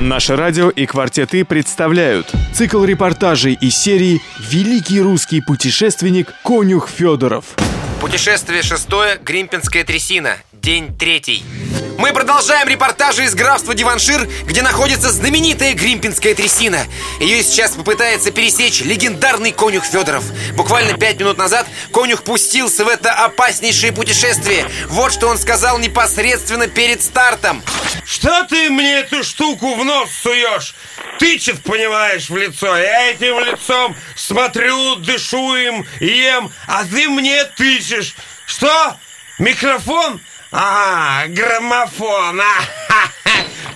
Наше радио и «Квартеты» представляют. Цикл репортажей из серии «Великий русский путешественник Конюх Федоров». Путешествие шестое, Гримпинская трясина, день третий. Мы продолжаем репортажи из графства Диваншир, где находится знаменитая Гримпинская трясина. Ее сейчас попытается пересечь легендарный конюх Федоров. Буквально пять минут назад конюх пустился в это опаснейшее путешествие. Вот что он сказал непосредственно перед стартом. Что ты мне эту штуку в нос суешь? Тычет, понимаешь, в лицо. Я этим лицом смотрю, дышу им, ем, а ты мне тычешь. Что? Микрофон? А, граммофон. А,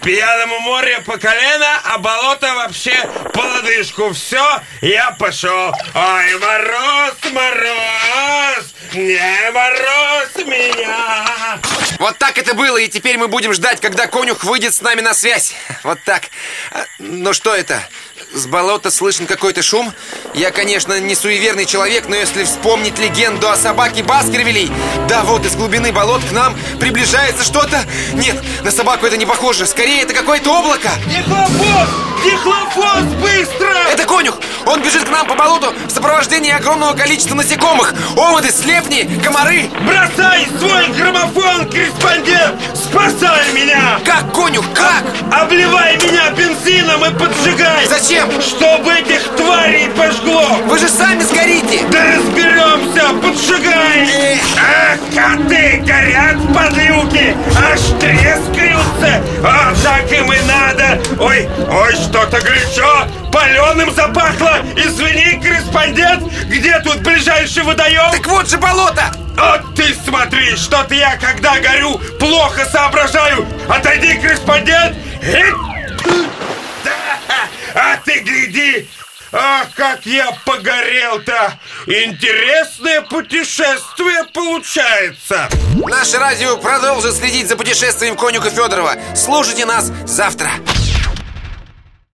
Пьяному море по колено, а болото вообще по лодыжку. Все, я пошел. Ой, мороз, мороз, не мороз меня. Вот так это было, и теперь мы будем ждать, когда конюх выйдет с нами на связь. Вот так. А, Ну что это? С болота слышен какой-то шум? Я, конечно, не суеверный человек, но если вспомнить легенду о собаке Баскервилей, да вот из глубины болот к нам приближается что-то. Нет, на собаку это не похоже. Скорее, это какое-то облако. Дихлофос! Дихлофос, быстро! Это конюх! Он бежит к нам по болоту в сопровождении огромного количества насекомых. Омыты, слепни, комары. Бросай свой граммофон, корреспондент! Спасай меня! Как конюх, как? Обливай меня бензином и поджигай! Зачем? Чтобы этих тварей пожгло! Вы же сами сгорите. Да разберемся, поджигай! Ах, коты горят подлюки! Аж трескаются! А так им и надо! Ой, ой, что-то горячо! Паленым запахло! Извини, корреспондент, где тут ближайший водоем? Так вот же болото. Вот ты смотри, что-то я, когда горю, плохо соображаю. Отойди, корреспондент. Эть! Гляди. Ах, как я погорел-то! Интересное путешествие получается! Наше радио продолжит следить за путешествием конюха Федорова. Слушайте нас завтра.